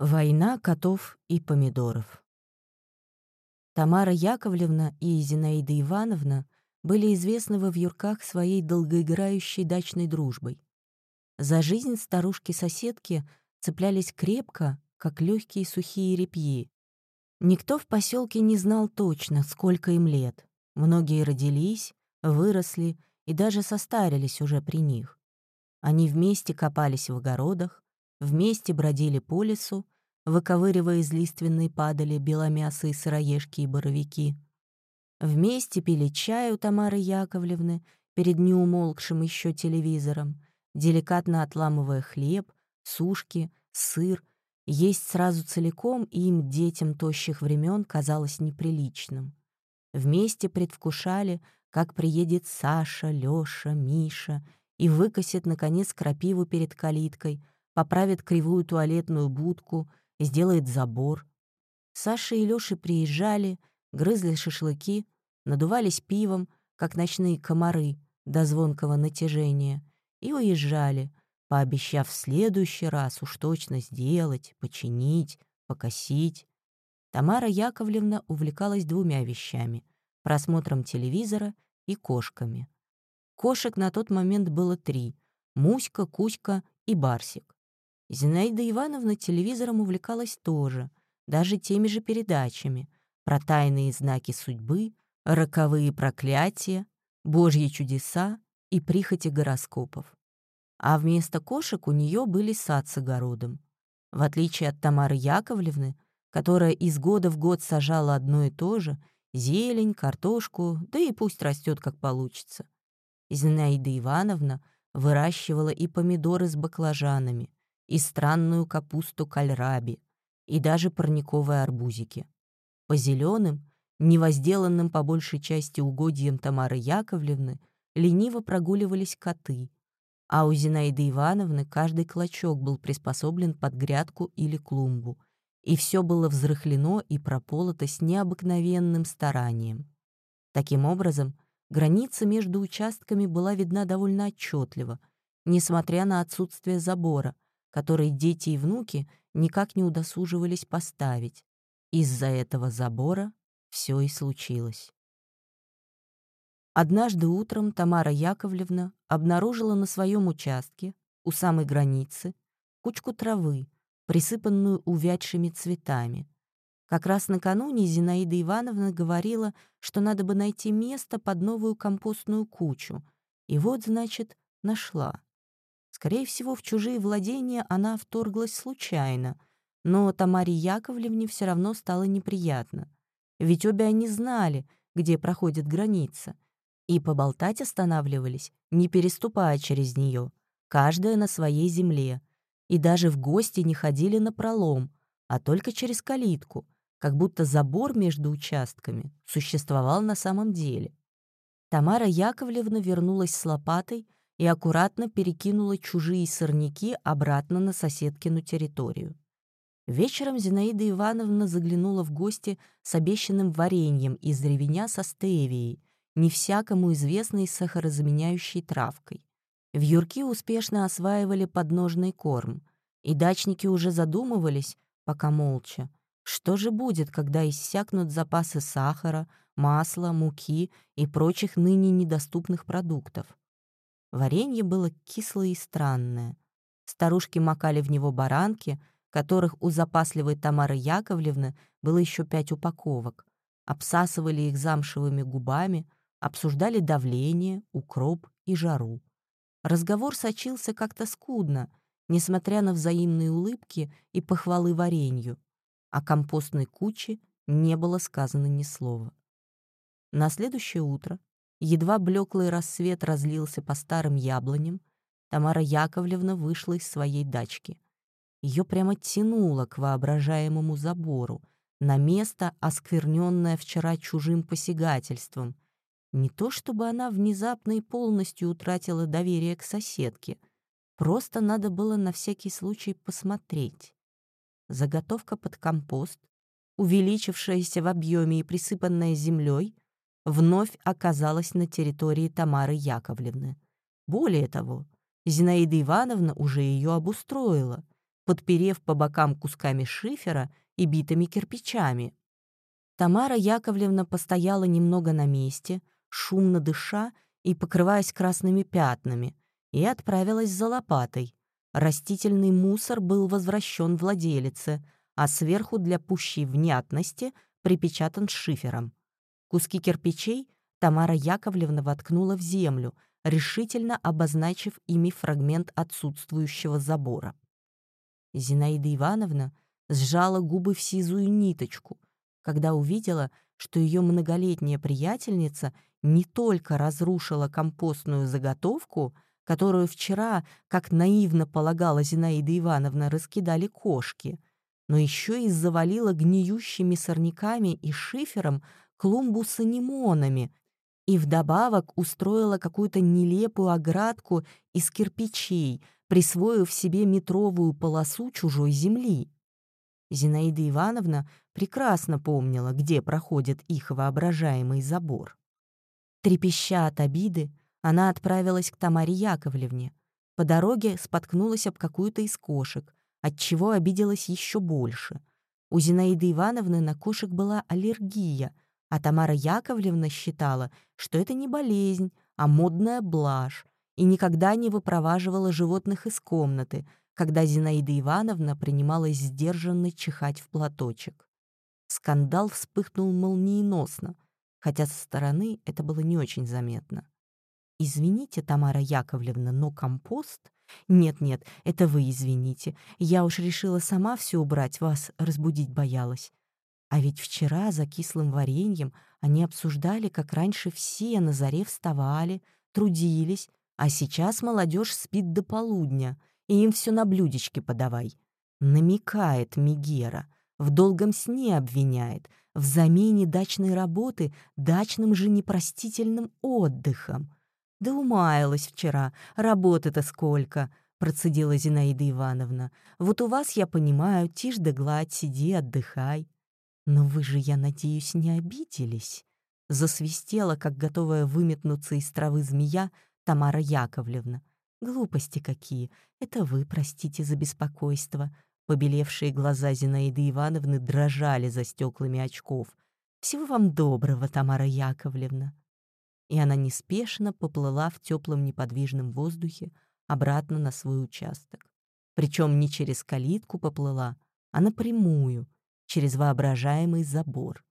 Война котов и помидоров. Тамара Яковлевна и Зинаида Ивановна были известны во вьюрках своей долгоиграющей дачной дружбой. За жизнь старушки-соседки цеплялись крепко, как легкие сухие репьи. Никто в поселке не знал точно, сколько им лет. Многие родились, выросли и даже состарились уже при них. Они вместе копались в огородах, вместе бродили по лесу, выковыривая из лиственной падали беломясые сыроежки и боровики. Вместе пили чай у Тамары Яковлевны перед неумолкшим еще телевизором, деликатно отламывая хлеб, сушки, сыр. Есть сразу целиком им, детям тощих времен, казалось неприличным. Вместе предвкушали, как приедет Саша, Лёша, Миша и выкосит, наконец, крапиву перед калиткой, поправит кривую туалетную будку — сделает забор. Саша и Лёша приезжали, грызли шашлыки, надувались пивом, как ночные комары до звонкого натяжения, и уезжали, пообещав в следующий раз уж точно сделать, починить, покосить. Тамара Яковлевна увлекалась двумя вещами — просмотром телевизора и кошками. Кошек на тот момент было три — Муська, Кузька и Барсик. Зинаида Ивановна телевизором увлекалась тоже, даже теми же передачами про тайные знаки судьбы, роковые проклятия, божьи чудеса и прихоти гороскопов. А вместо кошек у нее были сад с огородом. В отличие от Тамары Яковлевны, которая из года в год сажала одно и то же — зелень, картошку, да и пусть растет как получится. Зинаида Ивановна выращивала и помидоры с баклажанами, и странную капусту кальраби, и даже парниковые арбузики. По зеленым, невозделанным по большей части угодьям Тамары Яковлевны, лениво прогуливались коты, а у Зинаиды Ивановны каждый клочок был приспособлен под грядку или клумбу, и все было взрыхлено и прополото с необыкновенным старанием. Таким образом, граница между участками была видна довольно отчетливо, несмотря на отсутствие забора, который дети и внуки никак не удосуживались поставить. Из-за этого забора все и случилось. Однажды утром Тамара Яковлевна обнаружила на своем участке, у самой границы, кучку травы, присыпанную увядшими цветами. Как раз накануне Зинаида Ивановна говорила, что надо бы найти место под новую компостную кучу. И вот, значит, нашла. Скорее всего, в чужие владения она вторглась случайно, но Тамаре Яковлевне все равно стало неприятно. Ведь обе они знали, где проходит граница, и поболтать останавливались, не переступая через нее, каждая на своей земле, и даже в гости не ходили на пролом, а только через калитку, как будто забор между участками существовал на самом деле. Тамара Яковлевна вернулась с лопатой и аккуратно перекинула чужие сорняки обратно на соседкину территорию. Вечером Зинаида Ивановна заглянула в гости с обещанным вареньем из ревеня со стевией, не всякому известной сахарозаменяющей травкой. В юрки успешно осваивали подножный корм, и дачники уже задумывались, пока молча, что же будет, когда иссякнут запасы сахара, масла, муки и прочих ныне недоступных продуктов. Варенье было кислое и странное. Старушки макали в него баранки, которых у запасливой Тамары Яковлевны было еще пять упаковок, обсасывали их замшевыми губами, обсуждали давление, укроп и жару. Разговор сочился как-то скудно, несмотря на взаимные улыбки и похвалы варенью. О компостной куче не было сказано ни слова. На следующее утро Едва блеклый рассвет разлился по старым яблоням, Тамара Яковлевна вышла из своей дачки. Ее прямо тянуло к воображаемому забору, на место, оскверненное вчера чужим посягательством. Не то чтобы она внезапно и полностью утратила доверие к соседке, просто надо было на всякий случай посмотреть. Заготовка под компост, увеличившаяся в объеме и присыпанная землей, вновь оказалась на территории Тамары Яковлевны. Более того, Зинаида Ивановна уже ее обустроила. подперев по бокам кусками шифера и битыми кирпичами. Тамара Яковлевна постояла немного на месте, шумно дыша и покрываясь красными пятнами, и отправилась за лопатой. Растительный мусор был возвращен владелице, а сверху для пущей внятности припечатан шифером. Куски кирпичей Тамара Яковлевна воткнула в землю, решительно обозначив ими фрагмент отсутствующего забора. Зинаида Ивановна сжала губы в сизую ниточку, когда увидела, что ее многолетняя приятельница не только разрушила компостную заготовку, которую вчера, как наивно полагала Зинаида Ивановна, раскидали кошки, но еще и завалила гниющими сорняками и шифером клумбу с анимонами, и вдобавок устроила какую-то нелепую оградку из кирпичей, присвоив себе метровую полосу чужой земли. Зинаида Ивановна прекрасно помнила, где проходит их воображаемый забор. Трепеща от обиды, она отправилась к Тамаре Яковлевне. По дороге споткнулась об какую-то из кошек, отчего обиделась еще больше. У Зинаиды Ивановны на кошек была аллергия — а Тамара Яковлевна считала, что это не болезнь, а модная блажь, и никогда не выпроваживала животных из комнаты, когда Зинаида Ивановна принималась сдержанно чихать в платочек. Скандал вспыхнул молниеносно, хотя со стороны это было не очень заметно. «Извините, Тамара Яковлевна, но компост...» «Нет-нет, это вы извините. Я уж решила сама все убрать, вас разбудить боялась. А ведь вчера за кислым вареньем они обсуждали, как раньше все на заре вставали, трудились, а сейчас молодежь спит до полудня, и им все на блюдечке подавай. Намекает Мигера, в долгом сне обвиняет, в замене дачной работы дачным же непростительным отдыхом. Да умаялась вчера, работы-то сколько, процедила Зинаида Ивановна. Вот у вас, я понимаю, тишь да гладь, сиди, отдыхай. «Но вы же, я надеюсь, не обиделись?» Засвистела, как готовая выметнуться из травы змея, Тамара Яковлевна. «Глупости какие! Это вы, простите за беспокойство!» Побелевшие глаза Зинаиды Ивановны дрожали за стеклами очков. «Всего вам доброго, Тамара Яковлевна!» И она неспешно поплыла в теплом неподвижном воздухе обратно на свой участок. Причем не через калитку поплыла, а напрямую, через воображаемый забор.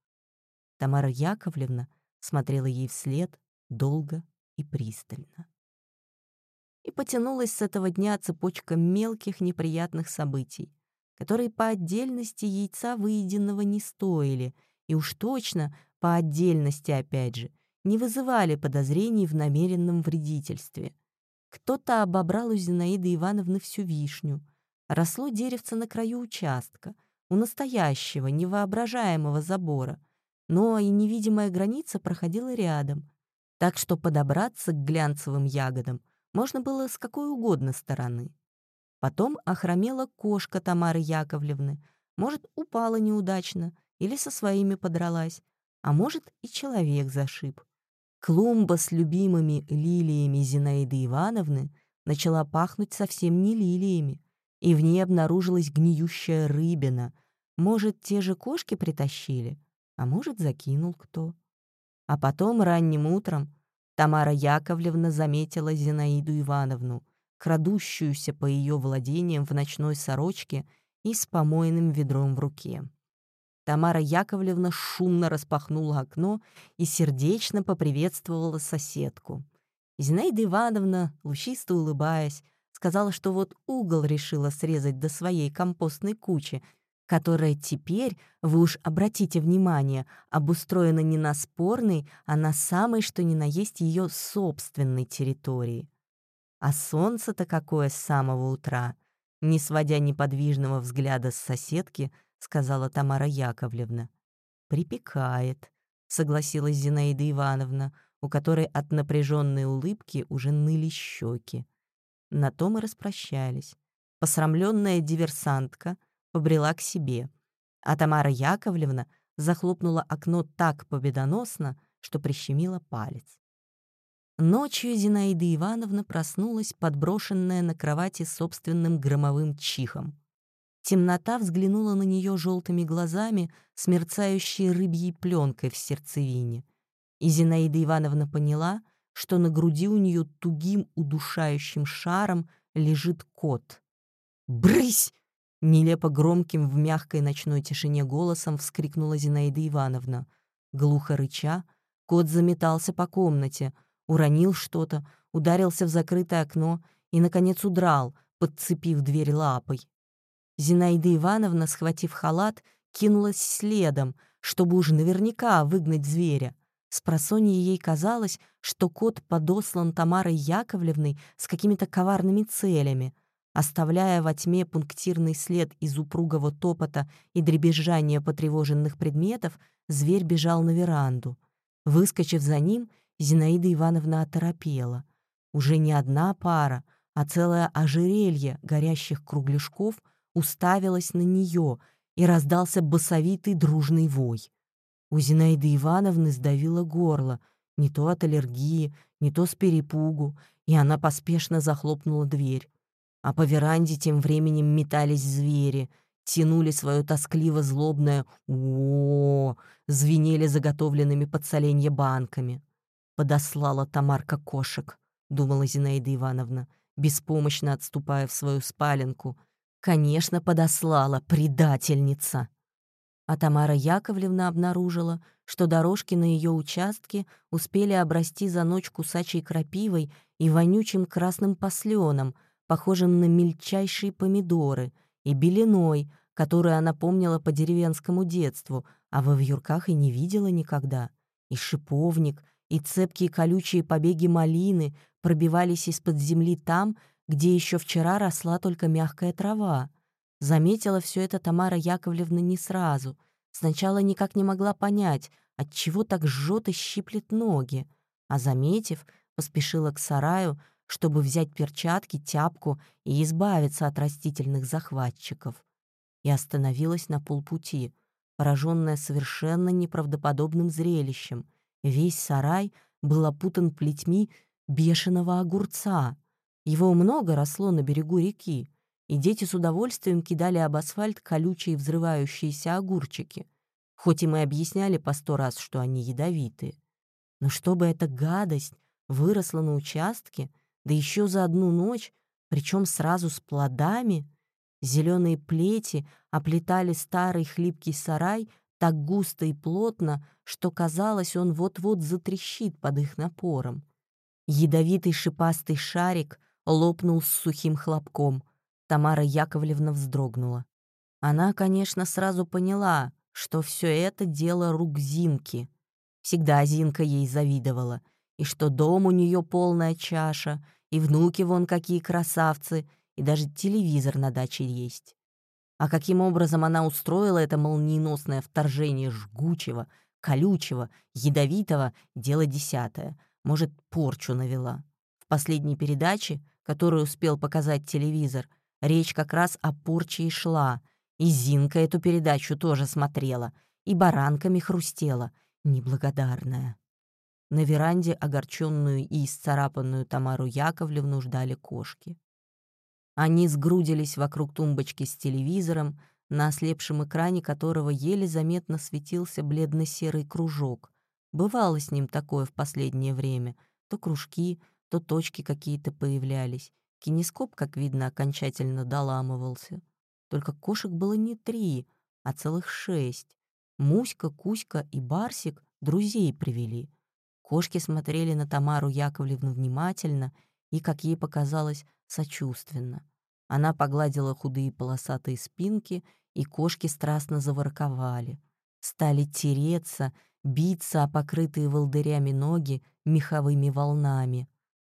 Тамара Яковлевна смотрела ей вслед долго и пристально. И потянулась с этого дня цепочка мелких неприятных событий, которые по отдельности яйца выеденного не стоили, и уж точно по отдельности, опять же, не вызывали подозрений в намеренном вредительстве. Кто-то обобрал у Зинаиды Ивановны всю вишню. Росло деревце на краю участка — у настоящего, невоображаемого забора, но и невидимая граница проходила рядом, так что подобраться к глянцевым ягодам можно было с какой угодно стороны. Потом охромела кошка Тамары Яковлевны, может, упала неудачно или со своими подралась, а может, и человек зашиб. Клумба с любимыми лилиями Зинаиды Ивановны начала пахнуть совсем не лилиями, и в ней обнаружилась гниющая рыбина, может, те же кошки притащили, а может, закинул кто. А потом ранним утром Тамара Яковлевна заметила Зинаиду Ивановну, крадущуюся по ее владениям в ночной сорочке и с помойным ведром в руке. Тамара Яковлевна шумно распахнула окно и сердечно поприветствовала соседку. Зинаида Ивановна, лучисто улыбаясь, сказала, что вот угол решила срезать до своей компостной кучи, которая теперь, вы уж обратите внимание, обустроена не на спорной, а на самой, что ни на есть ее собственной территории. А солнце-то какое с самого утра! Не сводя неподвижного взгляда с соседки, сказала Тамара Яковлевна. «Припекает», — согласилась Зинаида Ивановна, у которой от напряженной улыбки уже ныли щеки. На том и распрощались. Посрамленная диверсантка — побрела к себе, а Тамара Яковлевна захлопнула окно так победоносно, что прищемила палец. Ночью Зинаида Ивановна проснулась, подброшенная на кровати собственным громовым чихом. Темнота взглянула на нее желтыми глазами с мерцающей рыбьей пленкой в сердцевине. И Зинаида Ивановна поняла, что на груди у нее тугим удушающим шаром лежит кот. «Брысь!» — нелепо громким в мягкой ночной тишине голосом вскрикнула Зинаида Ивановна. Глухо рыча, кот заметался по комнате, уронил что-то, ударился в закрытое окно и, наконец, удрал, подцепив дверь лапой. Зинаида Ивановна, схватив халат, кинулась следом, чтобы уж наверняка выгнать зверя. С просонья ей казалось, что кот подослан Тамарой Яковлевной с какими-то коварными целями. Оставляя во тьме пунктирный след из упругого топота и дребезжания потревоженных предметов, зверь бежал на веранду. Выскочив за ним, Зинаида Ивановна оторопела. Уже не одна пара, а целое ожерелье горящих кругляшков уставилось на нее, и раздался басовитый дружный вой. У Зинаиды Ивановны сдавило горло, не то от аллергии, не то с перепугу, и она поспешно захлопнула дверь. А по веранде тем временем метались звери, тянули свое тоскливо-злобное о, звенели заготовленными под соленье банками. Подослала Тамарка кошек, думала Зинаида Ивановна, беспомощно отступая в свою спаленку. Конечно, подослала, предательница. А Тамара Яковлевна обнаружила, что дорожки на ее участке успели обрасти за ночь кусачей крапивой и вонючим красным посленом, похожим на мельчайшие помидоры, и белиной, которую она помнила по деревенскому детству, а во вьюрках и не видела никогда, и шиповник, и цепкие колючие побеги малины пробивались из-под земли там, где еще вчера росла только мягкая трава. Заметила все это Тамара Яковлевна не сразу. Сначала никак не могла понять, от чего так жжет и щиплет ноги, а заметив, поспешила к сараю, чтобы взять перчатки, тяпку и избавиться от растительных захватчиков. И остановилась на полпути, пораженная совершенно неправдоподобным зрелищем. Весь сарай был опутан плетьми бешеного огурца. Его много росло на берегу реки, и дети с удовольствием кидали об асфальт колючие взрывающиеся огурчики, хоть и мы объясняли по сто раз, что они ядовитые. Но чтобы эта гадость выросла на участке, да еще за одну ночь, причем сразу с плодами, зеленые плети оплетали старый хлипкий сарай так густо и плотно, что казалось, он вот-вот затрещит под их напором. Ядовитый шипастый шарик лопнул с сухим хлопком. Тамара Яковлевна вздрогнула. Она, конечно, сразу поняла, что все это дело рук Зинки. Всегда Зинка ей завидовала, и что дом у нее полная чаша, и внуки вон какие красавцы, и даже телевизор на даче есть. А каким образом она устроила это молниеносное вторжение жгучего, колючего, ядовитого — дело десятое. Может, порчу навела. В последней передаче, которую успел показать телевизор, речь как раз о порче и шла. И Зинка эту передачу тоже смотрела, и баранками хрустела, неблагодарная. На веранде огорченную и исцарапанную Тамару Яковлевну ждали кошки. Они сгрудились вокруг тумбочки с телевизором, на ослепшем экране которого еле заметно светился бледно-серый кружок. Бывало с ним такое в последнее время. То кружки, то точки какие-то появлялись. Кинескоп, как видно, окончательно доламывался. Только кошек было не три, а целых шесть. Муська, Кузька и Барсик друзей привели. Кошки смотрели на Тамару Яковлевну внимательно и, как ей показалось, сочувственно. Она погладила худые полосатые спинки, и кошки страстно заворковали. Стали тереться, биться о покрытые волдырями ноги меховыми волнами.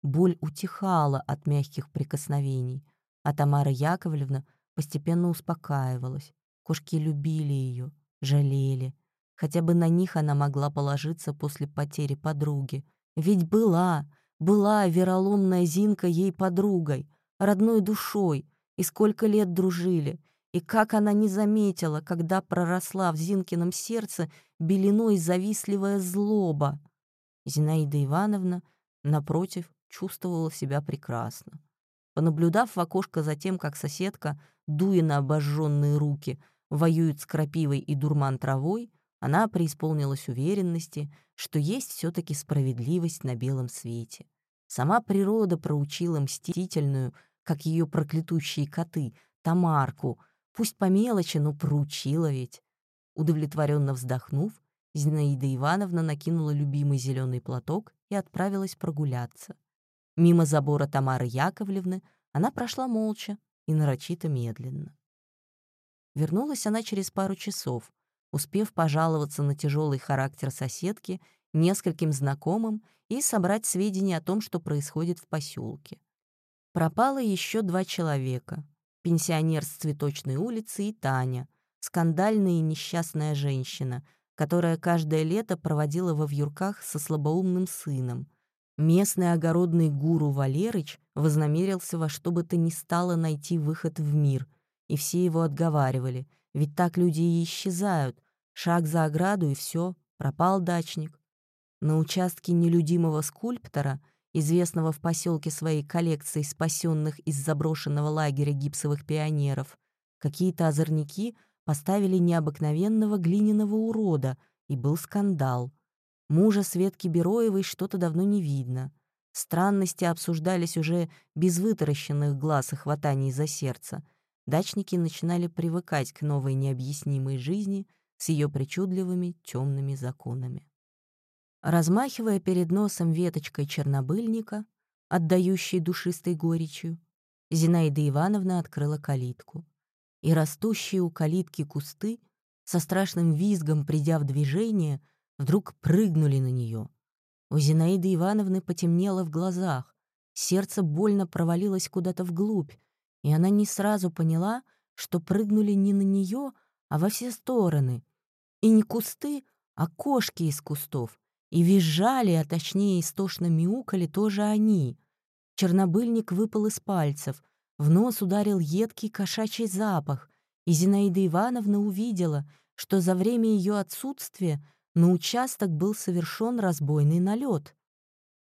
Боль утихала от мягких прикосновений, а Тамара Яковлевна постепенно успокаивалась. Кошки любили ее, жалели. Хотя бы на них она могла положиться после потери подруги. Ведь была, была вероломная Зинка ей подругой, родной душой, и сколько лет дружили, и как она не заметила, когда проросла в Зинкином сердце белиной завистливая злоба. Зинаида Ивановна, напротив, чувствовала себя прекрасно. Понаблюдав в окошко за тем, как соседка, дуя на обожженные руки, воюют с крапивой и дурман травой, она преисполнилась уверенности, что есть все таки справедливость на белом свете. Сама природа проучила мстительную, как ее проклятущие коты, Тамарку, пусть по мелочи, но проучила ведь. Удовлетворенно вздохнув, Зинаида Ивановна накинула любимый зеленый платок и отправилась прогуляться. Мимо забора Тамары Яковлевны она прошла молча и нарочито медленно. Вернулась она через пару часов, успев пожаловаться на тяжелый характер соседки нескольким знакомым и собрать сведения о том, что происходит в поселке. Пропало еще два человека — пенсионер с цветочной улицы и Таня, скандальная и несчастная женщина, которая каждое лето проводила во вьюрках со слабоумным сыном. Местный огородный гуру Валерыч вознамерился во что бы то ни стало найти выход в мир, и все его отговаривали, ведь так люди и исчезают, шаг за ограду и все, пропал дачник. На участке нелюдимого скульптора, известного в поселке своей коллекцией спасенных из заброшенного лагеря гипсовых пионеров, какие-то озорники поставили необыкновенного глиняного урода, и был скандал. Мужа Светки Бероевой что-то давно не видно. Странности обсуждались уже без вытаращенных глаз и хватаний за сердце. Дачники начинали привыкать к новой необъяснимой жизни с ее причудливыми темными законами. Размахивая перед носом веточкой чернобыльника, отдающей душистой горечью, Зинаида Ивановна открыла калитку и растущие у калитки кусты, со страшным визгом придя в движение, вдруг прыгнули на нее. У Зинаиды Ивановны потемнело в глазах, сердце больно провалилось куда-то вглубь, и она не сразу поняла, что прыгнули не на нее, а во все стороны. И не кусты, а кошки из кустов. И визжали, а точнее истошно мяукали тоже они. Чернобыльник выпал из пальцев — в нос ударил едкий кошачий запах, и Зинаида Ивановна увидела, что за время ее отсутствия на участок был совершен разбойный налет.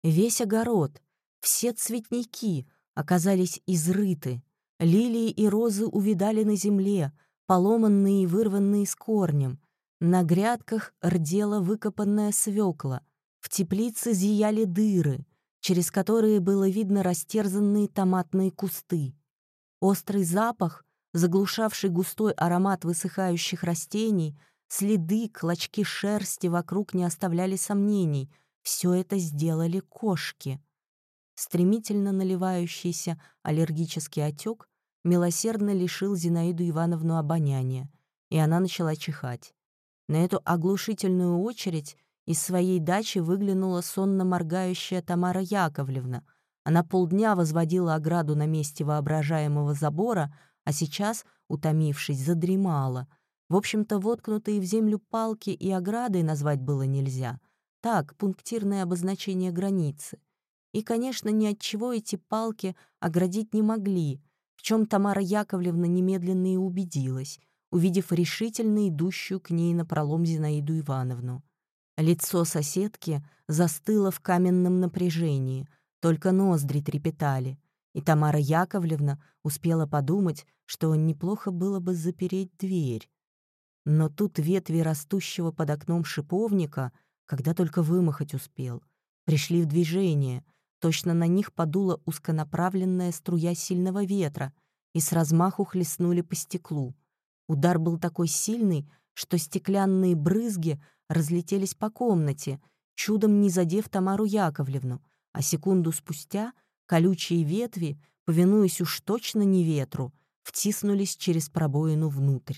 Весь огород, все цветники оказались изрыты, лилии и розы увидали на земле, поломанные и вырванные с корнем. На грядках рдела выкопанная свекла, в теплице зияли дыры, через которые было видно растерзанные томатные кусты. Острый запах, заглушавший густой аромат высыхающих растений, следы, клочки шерсти вокруг не оставляли сомнений. Все это сделали кошки. Стремительно наливающийся аллергический отек милосердно лишил Зинаиду Ивановну обоняния, и она начала чихать. На эту оглушительную очередь из своей дачи выглянула сонно моргающая Тамара Яковлевна — она полдня возводила ограду на месте воображаемого забора, а сейчас, утомившись, задремала. В общем-то, воткнутые в землю палки и оградой назвать было нельзя. Так, пунктирное обозначение границы. И, конечно, ни от чего эти палки оградить не могли, в чем Тамара Яковлевна немедленно и убедилась, увидев решительно идущую к ней напролом Зинаиду Ивановну. Лицо соседки застыло в каменном напряжении — только ноздри трепетали, и Тамара Яковлевна успела подумать, что неплохо было бы запереть дверь. Но тут ветви растущего под окном шиповника, когда только вымахать успел, пришли в движение, точно на них подула узконаправленная струя сильного ветра и с размаху хлестнули по стеклу. Удар был такой сильный, что стеклянные брызги разлетелись по комнате, чудом не задев Тамару Яковлевну, а секунду спустя колючие ветви, повинуясь уж точно не ветру, втиснулись через пробоину внутрь.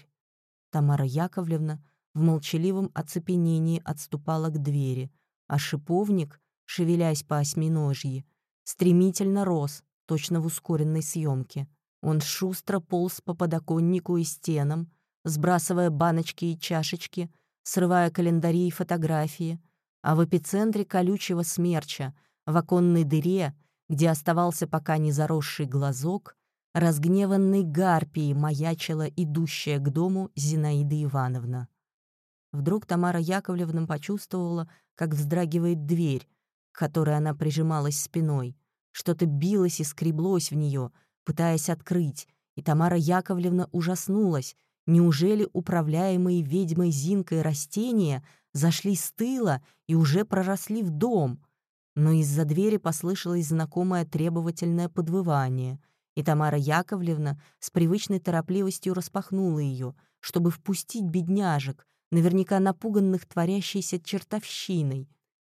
Тамара Яковлевна в молчаливом оцепенении отступала к двери, а шиповник, шевелясь по осьминожьи, стремительно рос, точно в ускоренной съемке. Он шустро полз по подоконнику и стенам, сбрасывая баночки и чашечки, срывая календари и фотографии, а в эпицентре колючего смерча — в оконной дыре, где оставался пока не заросший глазок, разгневанной гарпией маячила идущая к дому Зинаида Ивановна. Вдруг Тамара Яковлевна почувствовала, как вздрагивает дверь, к которой она прижималась спиной. Что-то билось и скреблось в нее, пытаясь открыть, и Тамара Яковлевна ужаснулась. Неужели управляемые ведьмой Зинкой растения зашли с тыла и уже проросли в дом? Но из-за двери послышалось знакомое требовательное подвывание, и Тамара Яковлевна с привычной торопливостью распахнула ее, чтобы впустить бедняжек, наверняка напуганных творящейся чертовщиной.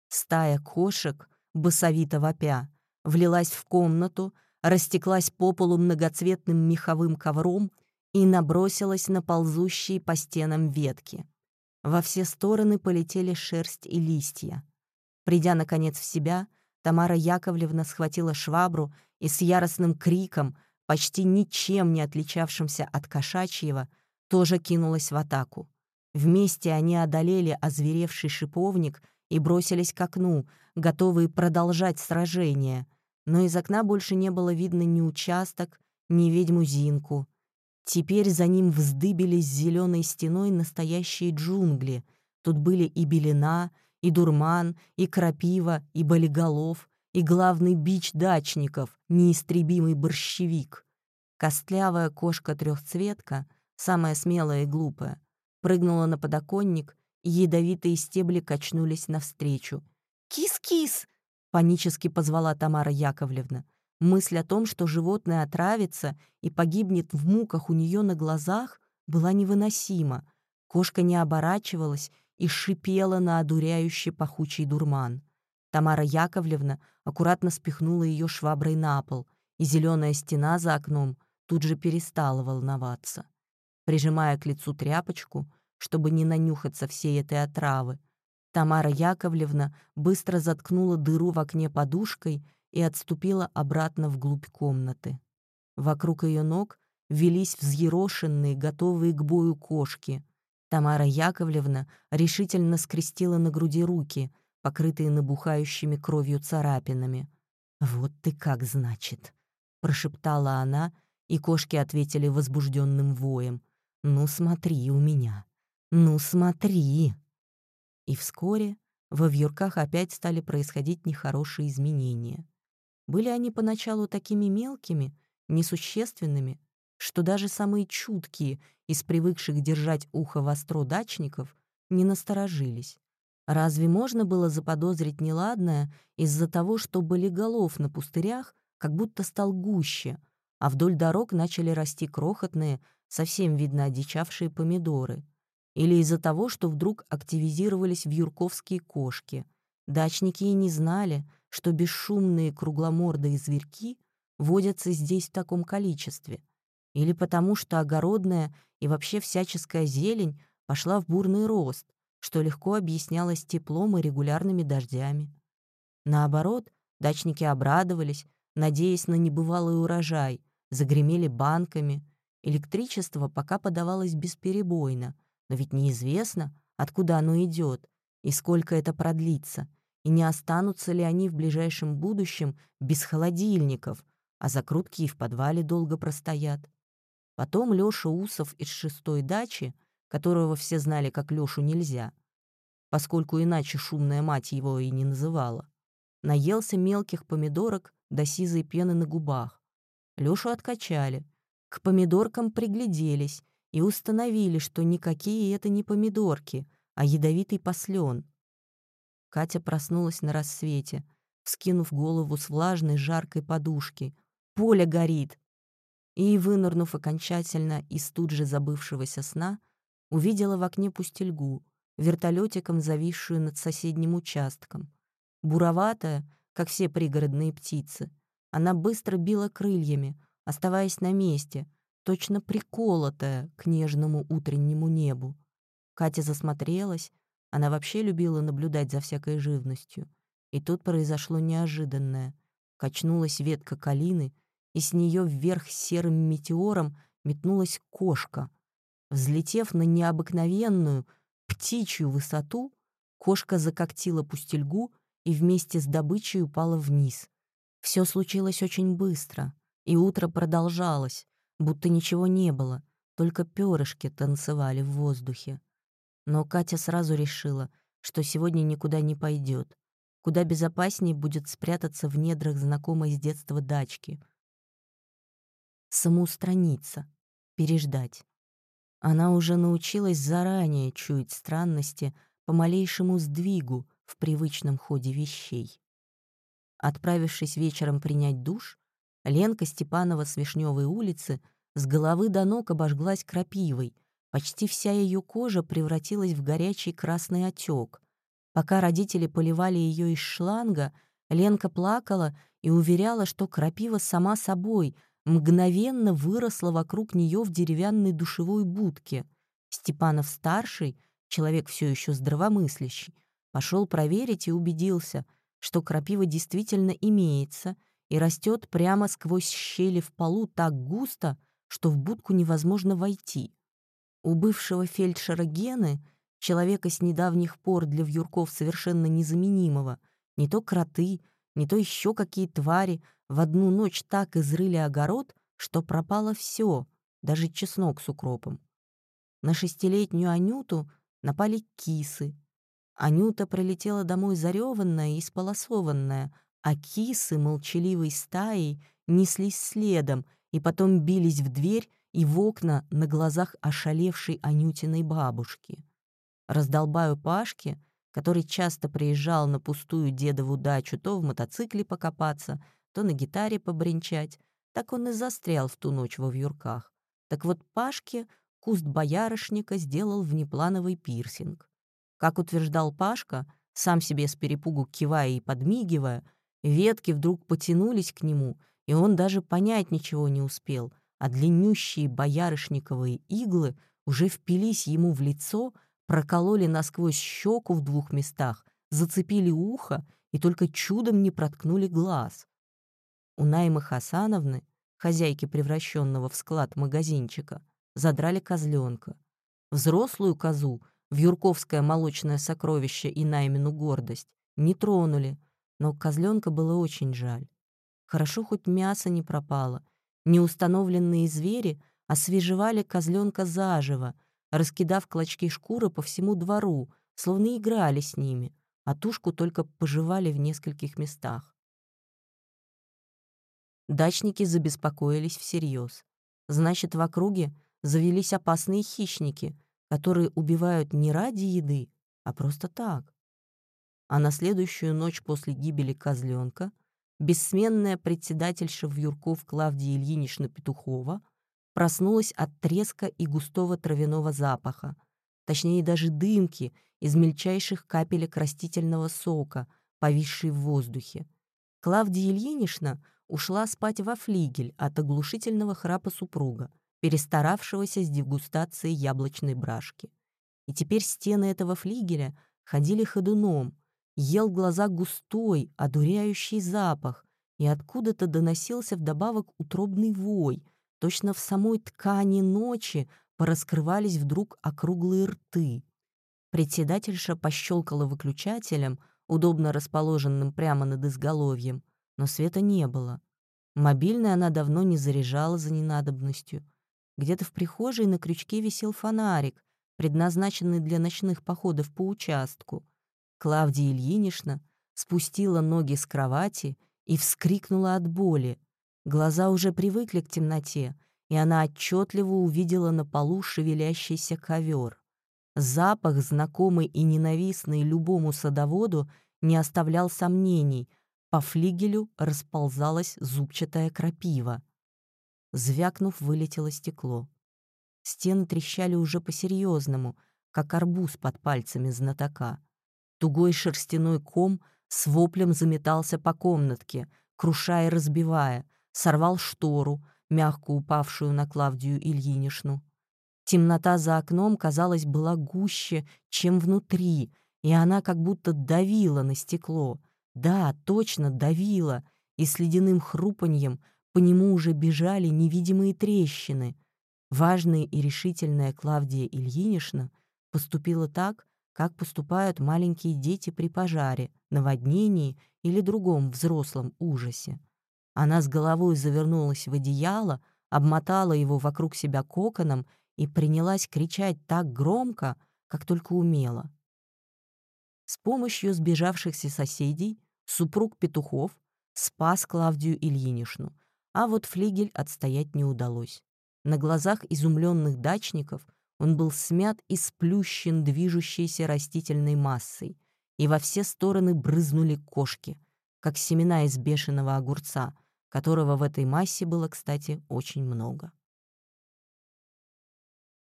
Стая кошек, басовито вопя, влилась в комнату, растеклась по полу многоцветным меховым ковром и набросилась на ползущие по стенам ветки. Во все стороны полетели шерсть и листья. Придя, наконец, в себя, Тамара Яковлевна схватила швабру и с яростным криком, почти ничем не отличавшимся от кошачьего, тоже кинулась в атаку. Вместе они одолели озверевший шиповник и бросились к окну, готовые продолжать сражение. Но из окна больше не было видно ни участок, ни ведьму Зинку. Теперь за ним вздыбились зеленой стеной настоящие джунгли. Тут были и белина, и дурман, и крапива, и болиголов, и главный бич дачников, неистребимый борщевик. Костлявая кошка-трехцветка, самая смелая и глупая, прыгнула на подоконник, и ядовитые стебли качнулись навстречу. «Кис-кис!» — панически позвала Тамара Яковлевна. Мысль о том, что животное отравится и погибнет в муках у нее на глазах, была невыносима. Кошка не оборачивалась и шипела на одуряющий пахучий дурман. Тамара Яковлевна аккуратно спихнула ее шваброй на пол, и зеленая стена за окном тут же перестала волноваться. Прижимая к лицу тряпочку, чтобы не нанюхаться всей этой отравы. Тамара Яковлевна быстро заткнула дыру в окне подушкой и отступила обратно вглубь комнаты. Вокруг ее ног велись взъерошенные, готовые к бою кошки. Тамара Яковлевна решительно скрестила на груди руки, покрытые набухающими кровью царапинами. «Вот ты как, значит!» — прошептала она, и кошки ответили возбужденным воем. «Ну смотри у меня! «Ну смотри!» И вскоре во вьюрках опять стали происходить нехорошие изменения. Были они поначалу такими мелкими, несущественными, что даже самые чуткие из привыкших держать ухо востро дачников не насторожились. Разве можно было заподозрить неладное из-за того, что болиголов на пустырях как будто стал гуще, а вдоль дорог начали расти крохотные, совсем видно одичавшие помидоры — или из-за того, что вдруг активизировались вьюрковские кошки. Дачники и не знали, что бесшумные кругломордые зверьки водятся здесь в таком количестве. Или потому, что огородная и вообще всяческая зелень пошла в бурный рост, что легко объяснялось теплом и регулярными дождями. Наоборот, дачники обрадовались, надеясь на небывалый урожай, загремели банками. Электричество пока подавалось бесперебойно — но ведь неизвестно, откуда оно идет и сколько это продлится, и не останутся ли они в ближайшем будущем без холодильников, а закрутки и в подвале долго простоят. Потом Лёша Усов из шестой дачи, которого все знали как Лёшу нельзя, поскольку иначе шумная мать его и не называла, наелся мелких помидорок до сизой пены на губах. Лёшу откачали, к помидоркам пригляделись и установили, что никакие это не помидорки, а ядовитый послен. Катя проснулась на рассвете, вскинув голову с влажной жаркой подушки. «Поле горит!» И, вынырнув окончательно из тут же забывшегося сна, увидела в окне пустельгу, вертолетиком зависшую над соседним участком. Буроватая, как все пригородные птицы, она быстро била крыльями, оставаясь на месте, точно приколотая к нежному утреннему небу. Катя засмотрелась, она вообще любила наблюдать за всякой живностью. И тут произошло неожиданное. Качнулась ветка калины, и с нее вверх серым метеором метнулась кошка. Взлетев на необыкновенную птичью высоту, кошка закоктила пустельгу и вместе с добычей упала вниз. Все случилось очень быстро, и утро продолжалось, будто ничего не было, только перышки танцевали в воздухе. Но Катя сразу решила, что сегодня никуда не пойдет. Куда безопаснее будет спрятаться в недрах знакомой с детства дачки. самоустраниться, переждать. Она уже научилась заранее чуять странности по малейшему сдвигу в привычном ходе вещей. Отправившись вечером принять душ, Ленка Степанова с Вишневой улицы с головы до ног обожглась крапивой, почти вся ее кожа превратилась в горячий красный отек. Пока родители поливали ее из шланга, Ленка плакала и уверяла, что крапива сама собой мгновенно выросла вокруг нее в деревянной душевой будке. Степанов-старший, человек все еще здравомыслящий, пошел проверить и убедился, что крапива действительно имеется и растет прямо сквозь щели в полу так густо, что в будку невозможно войти. У бывшего фельдшера Гены, человека с недавних пор для вьюрков совершенно незаменимого, не то кроты, не то еще какие твари в одну ночь так изрыли огород, что пропало все, даже чеснок с укропом. На шестилетнюю Анюту напали кисы. Анюта пролетела домой зареванная и сполосованная, а кисы молчаливой стаей неслись следом и потом бились в дверь и в окна на глазах ошалевшей Анютиной бабушки. Раздолбаю Пашки — который часто приезжал на пустую дедову дачу то в мотоцикле покопаться, то на гитаре побренчать, так он и застрял в ту ночь во вьюрках. Так вот Пашке куст боярышника сделал внеплановый пирсинг. Как утверждал Пашка, сам себе с перепугу кивая и подмигивая, ветки вдруг потянулись к нему, и он даже понять ничего не успел, а длиннющие боярышниковые иглы уже впились ему в лицо — прокололи насквозь щеку в двух местах, зацепили ухо и только чудом не проткнули глаз. У Наймы Хасановны, хозяйки превращенного в склад магазинчика, задрали козленка. Взрослую козу, в Юрковское молочное сокровище и Наймину гордость, не тронули, но козленка было очень жаль. Хорошо хоть мясо не пропало. Неустановленные звери освежевали козленка заживо, раскидав клочки шкуры по всему двору, словно играли с ними, а тушку только пожевали в нескольких местах. Дачники забеспокоились всерьез. Значит, в округе завелись опасные хищники, которые убивают не ради еды, а просто так. А на следующую ночь после гибели козленка бессменная председательша Вьюрков Клавдия Ильинична Петухова — проснулась от треска и густого травяного запаха, точнее даже дымки из мельчайших капелек растительного сока, повисшей в воздухе. Клавдия Ильинична ушла спать во флигель от оглушительного храпа супруга, перестаравшегося с дегустацией яблочной брашки. И теперь стены этого флигеля ходили ходуном, ел глаза густой, одуряющий запах, и откуда-то доносился вдобавок утробный вой — Точно в самой ткани ночи пораскрывались вдруг округлые рты. Председательша пощелкала выключателем, удобно расположенным прямо над изголовьем, но света не было. Мобильный она давно не заряжала за ненадобностью. Где-то в прихожей на крючке висел фонарик, предназначенный для ночных походов по участку. Клавдия Ильинична спустила ноги с кровати и вскрикнула от боли. Глаза уже привыкли к темноте, и она отчетливо увидела на полу шевелящийся ковер. Запах, знакомый и ненавистный любому садоводу, не оставлял сомнений. По флигелю расползалась зубчатая крапива. Звякнув, вылетело стекло. Стены трещали уже по-серьезному, как арбуз под пальцами знатока. Тугой шерстяной ком с воплем заметался по комнатке, крушая и разбивая — сорвал штору, мягко упавшую на Клавдию Ильинишну. Темнота за окном, казалось, была гуще, чем внутри, и она как будто давила на стекло. Да, точно давила, и с ледяным хрупаньем по нему уже бежали невидимые трещины. Важная и решительная Клавдия Ильинишна поступила так, как поступают маленькие дети при пожаре, наводнении или другом взрослом ужасе. Она с головой завернулась в одеяло, обмотала его вокруг себя коконом и принялась кричать так громко, как только умела. С помощью сбежавшихся соседей супруг Петухов спас Клавдию Ильинишну, А вот флигель отстоять не удалось. На глазах изумленных дачников он был смят и сплющен движущейся растительной массой, и во все стороны брызнули кошки, как семена из бешеного огурца, которого в этой массе было, кстати, очень много.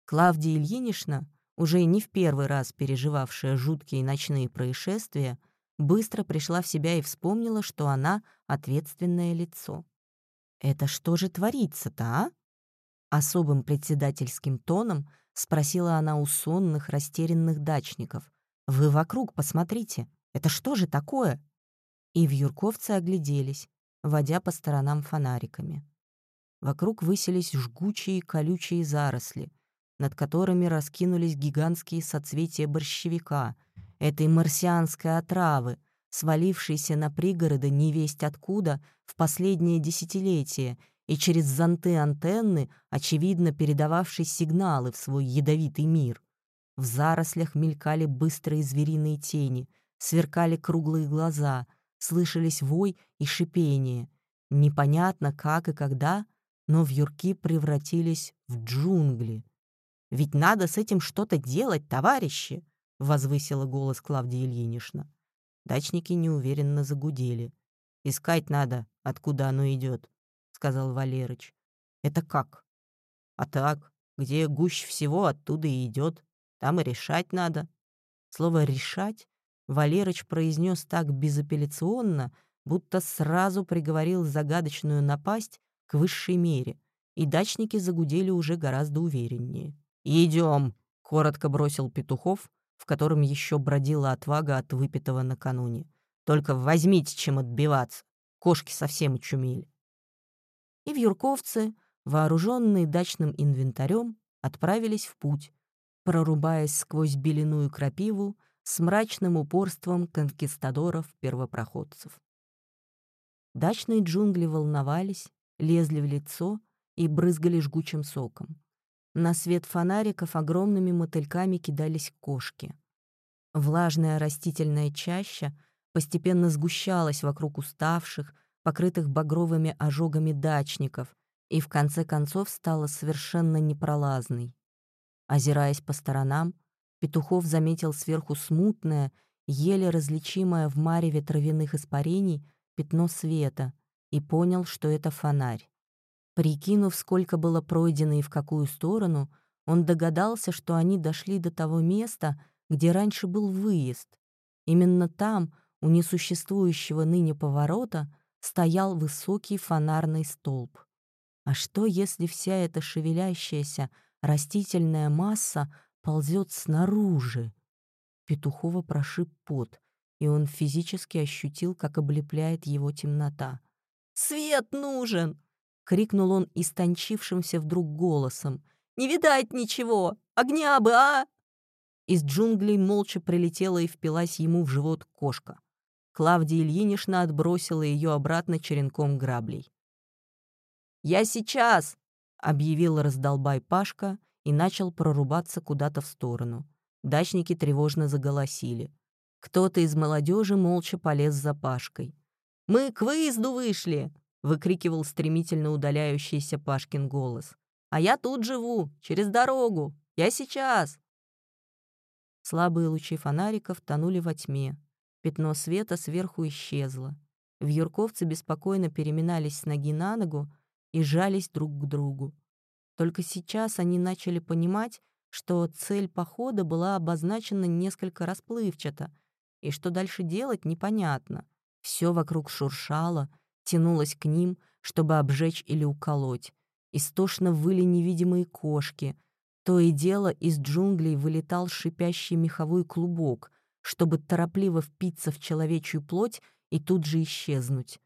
Клавдия Ильинична, уже не в первый раз переживавшая жуткие ночные происшествия, быстро пришла в себя и вспомнила, что она ответственное лицо. «Это что же творится-то, а?» Особым председательским тоном спросила она у сонных, растерянных дачников. «Вы вокруг посмотрите, это что же такое?» И вьюрковцы огляделись, водя по сторонам фонариками. Вокруг высились жгучие колючие заросли, над которыми раскинулись гигантские соцветия борщевика, этой марсианской отравы, свалившейся на пригороды невесть откуда в последнее десятилетие и через зонты антенны, очевидно передававшей сигналы в свой ядовитый мир. В зарослях мелькали быстрые звериные тени, сверкали круглые глаза, слышались вой и шипение. Непонятно, как и когда, но вьюрки превратились в джунгли. «Ведь надо с этим что-то делать, товарищи!» — возвысила голос Клавдия Ильинична. Дачники неуверенно загудели. «Искать надо, откуда оно идет сказал Валерыч. «Это как?» «А так, где гуще всего, оттуда и идет. Там и решать надо». Слово «решать» Валерыч произнес так безапелляционно, будто сразу приговорил загадочную напасть к высшей мере, и дачники загудели уже гораздо увереннее. «Идем!» — коротко бросил Петухов, в котором еще бродила отвага от выпитого накануне. «Только возьмите, чем отбиваться. Кошки совсем очумели» и вьюрковцы, вооруженные дачным инвентарем, отправились в путь, прорубаясь сквозь беленую крапиву с мрачным упорством конкистадоров-первопроходцев. Дачные джунгли волновались, лезли в лицо и брызгали жгучим соком. На свет фонариков огромными мотыльками кидались кошки. Влажная растительная чаща постепенно сгущалась вокруг уставших, покрытых багровыми ожогами дачников, и в конце концов стала совершенно непролазной. Озираясь по сторонам, Петухов заметил сверху смутное, еле различимое в мареве травяных испарений пятно света и понял, что это фонарь. Прикинув, сколько было пройдено и в какую сторону, он догадался, что они дошли до того места, где раньше был выезд. Именно там, у несуществующего ныне поворота, стоял высокий фонарный столб. А что, если вся эта шевелящаяся растительная масса ползет снаружи? Петухова прошиб пот, и он физически ощутил, как облепляет его темнота. «Свет нужен!» — крикнул он истончившимся вдруг голосом. «Не видать ничего! Огня бы, а!» Из джунглей молча прилетела и впилась ему в живот кошка. Клавдия Ильинична отбросила ее обратно черенком граблей. «Я сейчас!» — объявил раздолбай Пашка и начал прорубаться куда-то в сторону. Дачники тревожно заголосили. Кто-то из молодежи молча полез за Пашкой. «Мы к выезду вышли!» — выкрикивал стремительно удаляющийся Пашкин голос. «А я тут живу, через дорогу! Я сейчас!» Слабые лучи фонариков тонули во тьме. Пятно света сверху исчезло. Вьюрковцы беспокойно переминались с ноги на ногу и жались друг к другу. Только сейчас они начали понимать, что цель похода была обозначена несколько расплывчато, и что дальше делать непонятно. Все вокруг шуршало, тянулось к ним, чтобы обжечь или уколоть. Истошно выли невидимые кошки. То и дело из джунглей вылетал шипящий меховой клубок, чтобы торопливо впиться в человечью плоть и тут же исчезнуть.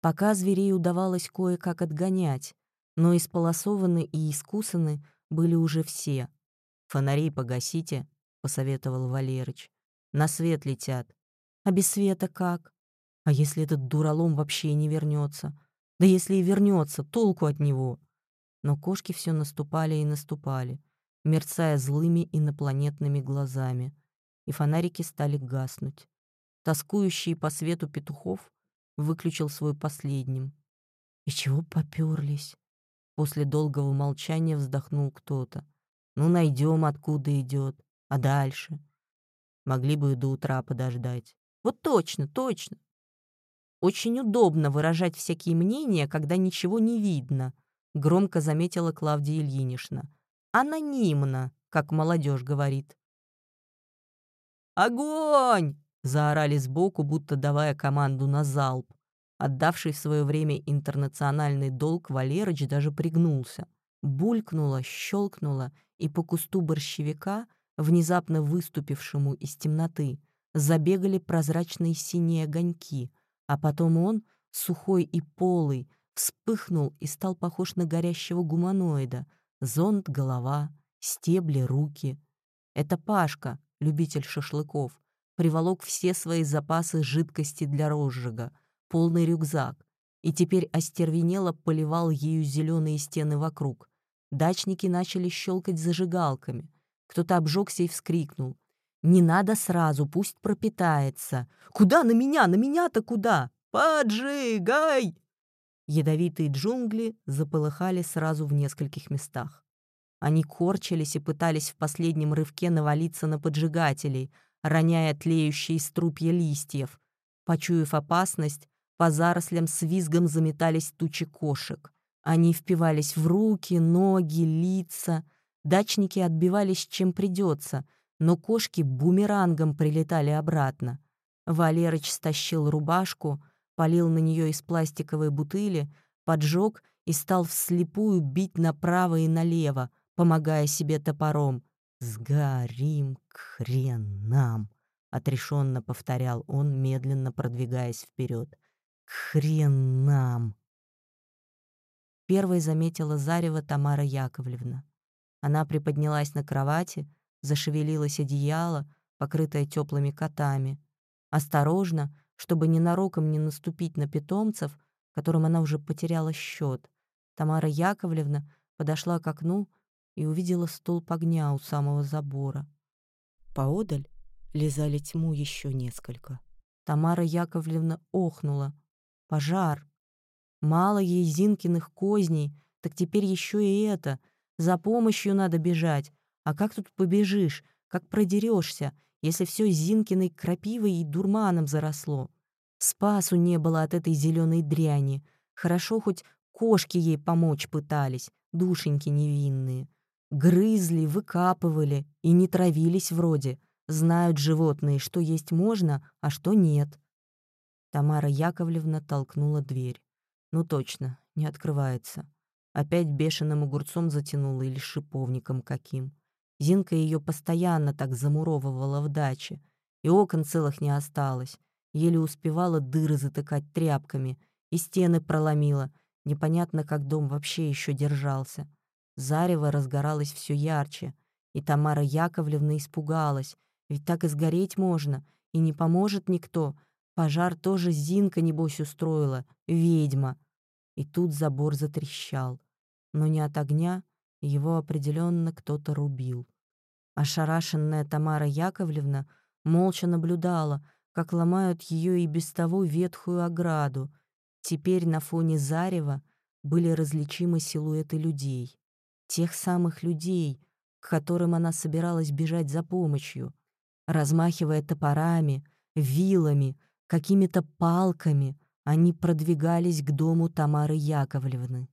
Пока зверей удавалось кое-как отгонять, но исполосованы и искусаны были уже все. «Фонари погасите», — посоветовал Валерыч. «На свет летят». «А без света как? А если этот дуралом вообще не вернется? Да если и вернется, толку от него?» Но кошки все наступали и наступали, мерцая злыми инопланетными глазами и фонарики стали гаснуть. Тоскующий по свету петухов выключил свой последним. И чего попёрлись? После долгого молчания вздохнул кто-то. Ну, найдем, откуда идет. А дальше? Могли бы и до утра подождать. Вот точно, точно. Очень удобно выражать всякие мнения, когда ничего не видно, громко заметила Клавдия Ильинична. Анонимно, как молодежь говорит. «Огонь!» — заорали сбоку, будто давая команду на залп. Отдавший в свое время интернациональный долг, Валерыч даже пригнулся. Булькнуло, щелкнуло, и по кусту борщевика, внезапно выступившему из темноты, забегали прозрачные синие огоньки, а потом он, сухой и полый, вспыхнул и стал похож на горящего гуманоида. Зонт — голова, стебли — руки. Это Пашка, любитель шашлыков, приволок все свои запасы жидкости для розжига, полный рюкзак, и теперь остервенело поливал ею зеленые стены вокруг. Дачники начали щелкать зажигалками. Кто-то обжегся и вскрикнул. «Не надо сразу, пусть пропитается!» «Куда на меня? На меня-то куда? Поджигай!» Ядовитые джунгли заполыхали сразу в нескольких местах. Они корчились и пытались в последнем рывке навалиться на поджигателей, роняя тлеющие струпья листьев. Почуяв опасность, по зарослям с визгом заметались тучи кошек. Они впивались в руки, ноги, лица. Дачники отбивались чем придется, но кошки бумерангом прилетали обратно. Валерыч стащил рубашку, полил на нее из пластиковой бутыли, поджег и стал вслепую бить направо и налево, помогая себе топором. «Сгорим к хренам!» — отрешенно повторял он, медленно продвигаясь вперед. «К хренам!» Первой заметила Зарева Тамара Яковлевна. Она приподнялась на кровати, зашевелилось одеяло, покрытое теплыми котами. Осторожно, чтобы ненароком не наступить на питомцев, которым она уже потеряла счет, Тамара Яковлевна подошла к окну и увидела столб огня у самого забора. Поодаль лизали тьму еще несколько. Тамара Яковлевна охнула. «Пожар!» Мало ей Зинкиных козней, так теперь еще и это. За помощью надо бежать. А как тут побежишь? Как продерешься, если все Зинкиной крапивой и дурманом заросло? Спасу не было от этой зеленой дряни. Хорошо хоть кошки ей помочь пытались, душеньки невинные. Грызли, выкапывали и не травились вроде. Знают животные, что есть можно, а что нет. Тамара Яковлевна толкнула дверь. Ну точно, не открывается. Опять бешеным огурцом затянула или шиповником каким. Зинка ее постоянно так замуровывала в даче, и окон целых не осталось. Еле успевала дыры затыкать тряпками, и стены проломила. Непонятно, как дом вообще еще держался. Зарево разгоралось все ярче, и Тамара Яковлевна испугалась, ведь так и сгореть можно, и не поможет никто — Пожар тоже Зинка, небось, устроила, ведьма. И тут забор затрещал. Но не от огня, его определенно кто-то рубил. Ошарашенная Тамара Яковлевна молча наблюдала, как ломают ее и без того ветхую ограду. Теперь на фоне зарева были различимы силуэты людей. Тех самых людей, к которым она собиралась бежать за помощью. Размахивая топорами, вилами, Какими-то палками они продвигались к дому Тамары Яковлевны.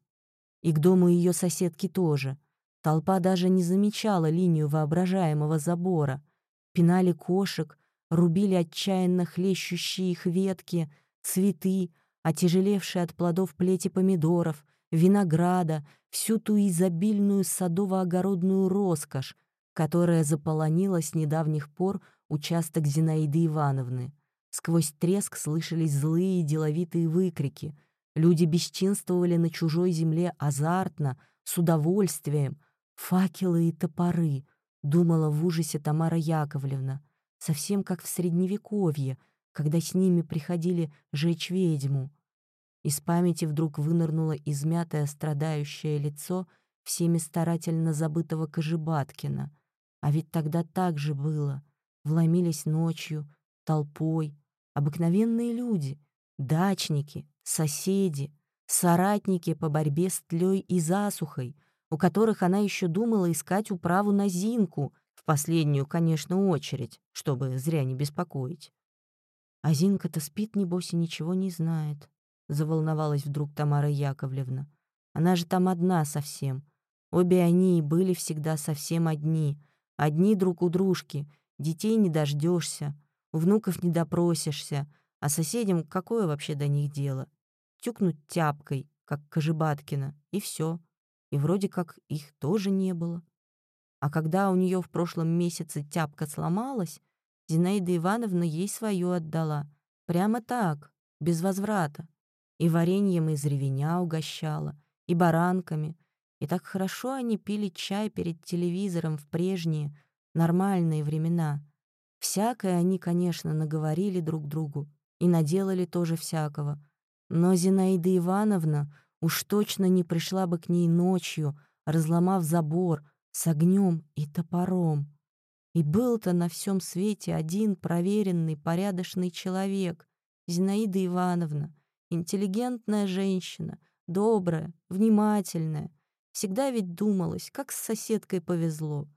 И к дому ее соседки тоже. Толпа даже не замечала линию воображаемого забора. Пинали кошек, рубили отчаянно хлещущие их ветки, цветы, отяжелевшие от плодов плети помидоров, винограда, всю ту изобильную садово-огородную роскошь, которая заполонила с недавних пор участок Зинаиды Ивановны. Сквозь треск слышались злые деловитые выкрики. Люди бесчинствовали на чужой земле азартно, с удовольствием. Факелы и топоры, думала в ужасе Тамара Яковлевна, совсем как в Средневековье, когда с ними приходили жечь ведьму. Из памяти вдруг вынырнуло измятое страдающее лицо всеми старательно забытого Кожебаткина. А ведь тогда так же было. Вломились ночью, толпой, обыкновенные люди, дачники, соседи, соратники по борьбе с тлей и засухой, у которых она еще думала искать управу на Зинку, в последнюю, конечно, очередь, чтобы зря не беспокоить. А Зинка-то спит, небось, и ничего не знает, — заволновалась вдруг Тамара Яковлевна. Она же там одна совсем. Обе они и были всегда совсем одни. Одни друг у дружки. Детей не дождешься, у внуков не допросишься, а соседям какое вообще до них дело? Тюкнуть тяпкой, как Кожебаткина, и все. И вроде как их тоже не было. А когда у нее в прошлом месяце тяпка сломалась, Зинаида Ивановна ей свою отдала. Прямо так, без возврата. И вареньем из ревеня угощала, и баранками. И так хорошо они пили чай перед телевизором в прежние, нормальные времена. Всякое они, конечно, наговорили друг другу и наделали тоже всякого. Но Зинаида Ивановна уж точно не пришла бы к ней ночью, разломав забор с огнем и топором. И был-то на всем свете один проверенный, порядочный человек, Зинаида Ивановна, интеллигентная женщина, добрая, внимательная. Всегда ведь думалось, как с соседкой повезло.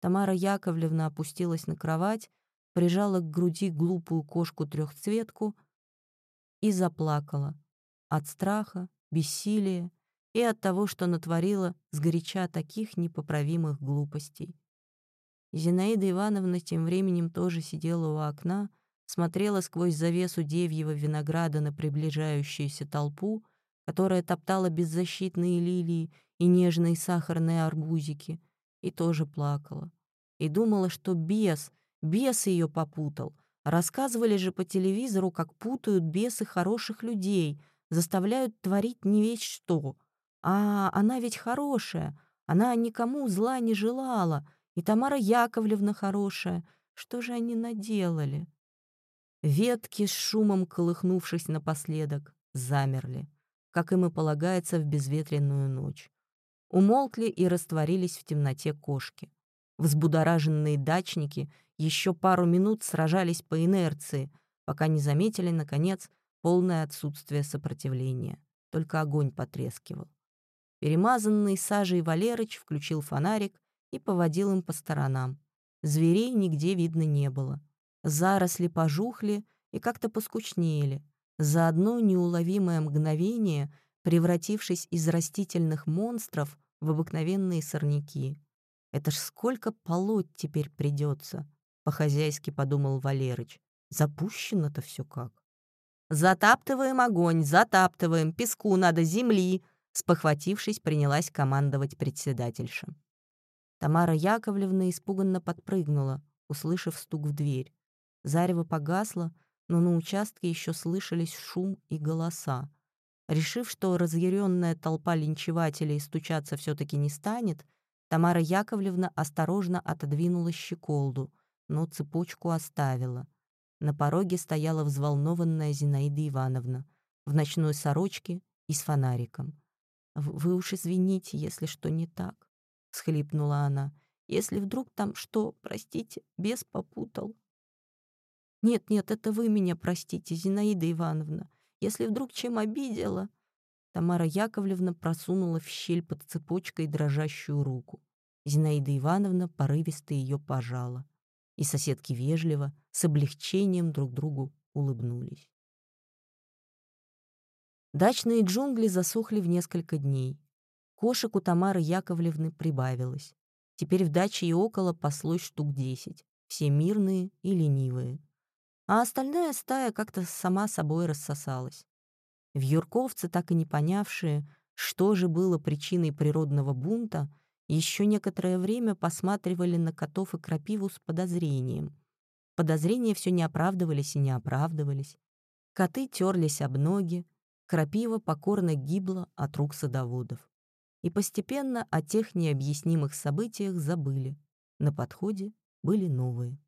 Тамара Яковлевна опустилась на кровать, прижала к груди глупую кошку-трехцветку и заплакала от страха, бессилия и от того, что натворила сгоряча таких непоправимых глупостей. Зинаида Ивановна тем временем тоже сидела у окна, смотрела сквозь завесу девьего винограда на приближающуюся толпу, которая топтала беззащитные лилии и нежные сахарные арбузики, и тоже плакала. И думала, что бес — Бес ее попутал. Рассказывали же по телевизору, как путают бесы хороших людей, заставляют творить не весь что. А она ведь хорошая, она никому зла не желала, и Тамара Яковлевна хорошая. Что же они наделали? Ветки, с шумом колыхнувшись напоследок, замерли, как им и полагается в безветренную ночь. Умолкли и растворились в темноте кошки. Взбудораженные дачники еще пару минут сражались по инерции, пока не заметили, наконец, полное отсутствие сопротивления. Только огонь потрескивал. Перемазанный сажей Валерыч включил фонарик и поводил им по сторонам. Зверей нигде видно не было. Заросли пожухли и как-то поскучнели. За одно неуловимое мгновение превратившись из растительных монстров в обыкновенные сорняки. Это ж сколько полоть теперь придется, по-хозяйски подумал Валерыч. Запущено-то все как. «Затаптываем огонь, затаптываем, песку надо, земли!» Спохватившись, принялась командовать председательша. Тамара Яковлевна испуганно подпрыгнула, услышав стук в дверь. Зарево погасло, но на участке еще слышались шум и голоса. Решив, что разъяренная толпа линчевателей стучаться все-таки не станет, Тамара Яковлевна осторожно отодвинула щеколду, но цепочку оставила. На пороге стояла взволнованная Зинаида Ивановна в ночной сорочке и с фонариком. «Вы уж извините, если что не так», — схлипнула она. «Если вдруг там что, простите, бес попутал». «Нет-нет, это вы меня простите, Зинаида Ивановна. Если вдруг чем обидела...» Тамара Яковлевна просунула в щель под цепочкой дрожащую руку. Зинаида Ивановна порывисто ее пожала. И соседки вежливо, с облегчением друг другу улыбнулись. Дачные джунгли засохли в несколько дней. Кошек у Тамары Яковлевны прибавилось. Теперь в даче и около паслось штук десять, все мирные и ленивые. А остальная стая как-то сама собой рассосалась. Вьюрковцы, так и не понявшие, что же было причиной природного бунта, еще некоторое время посматривали на котов и крапиву с подозрением. Подозрения все не оправдывались и не оправдывались. Коты терлись об ноги, крапива покорно гибла от рук садоводов. И постепенно о тех необъяснимых событиях забыли. На подходе были новые.